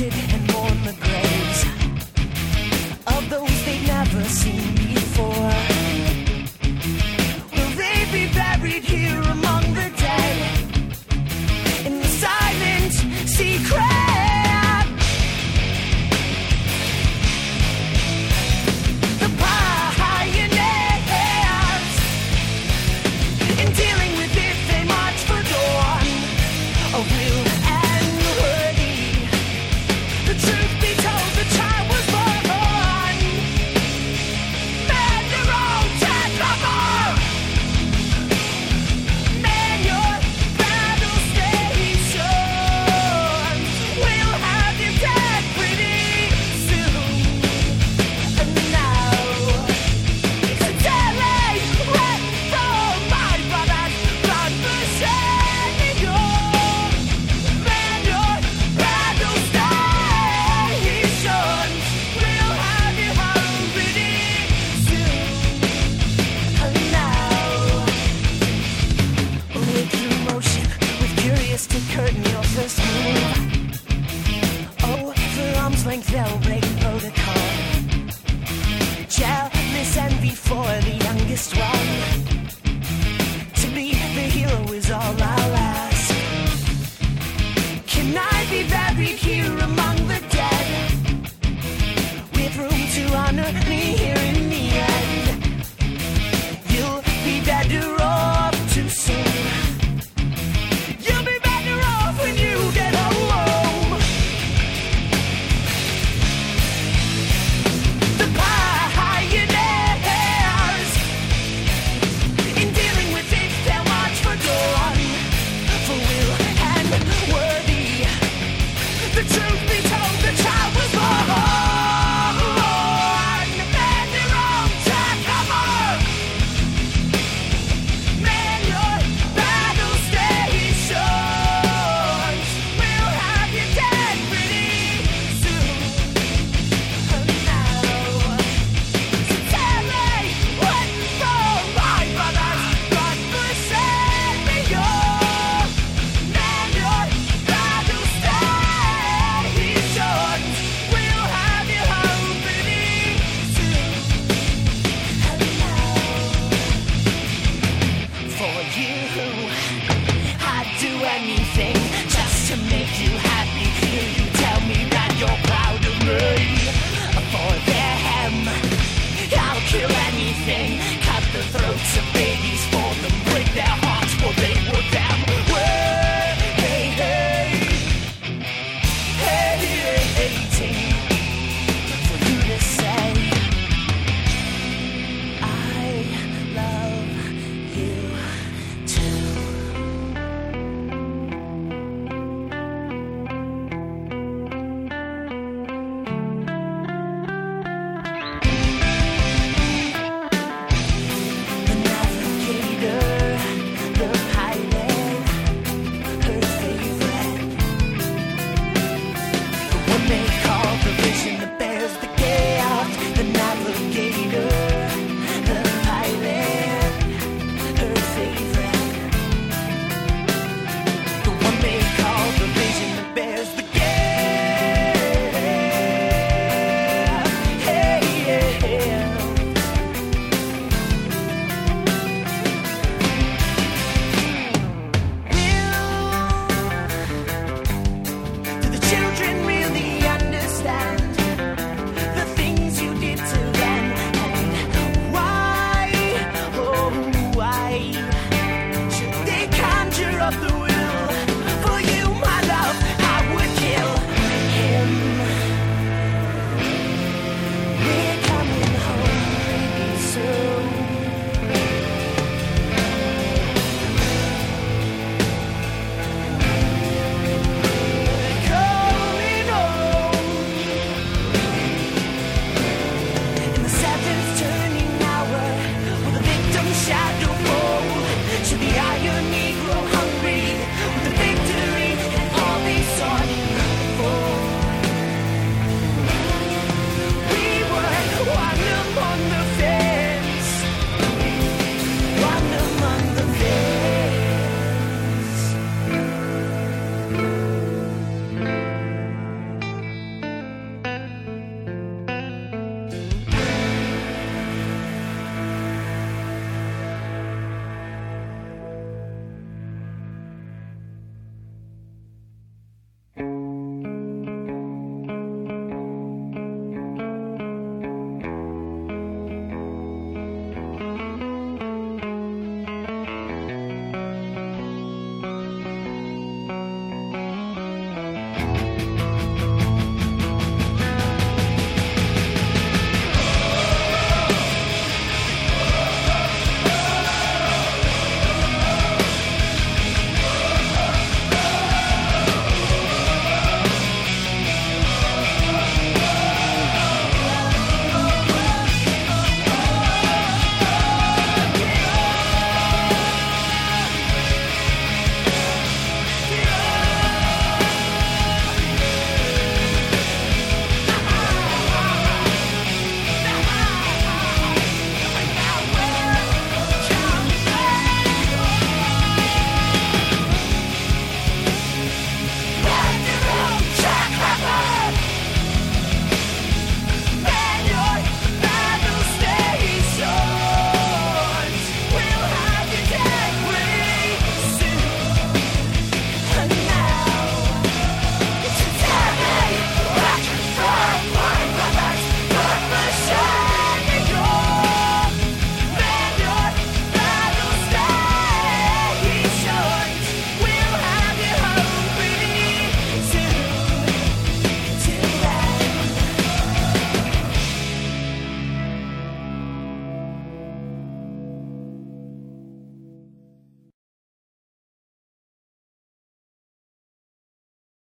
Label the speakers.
Speaker 1: wanted Cut the throats of babies for them, break their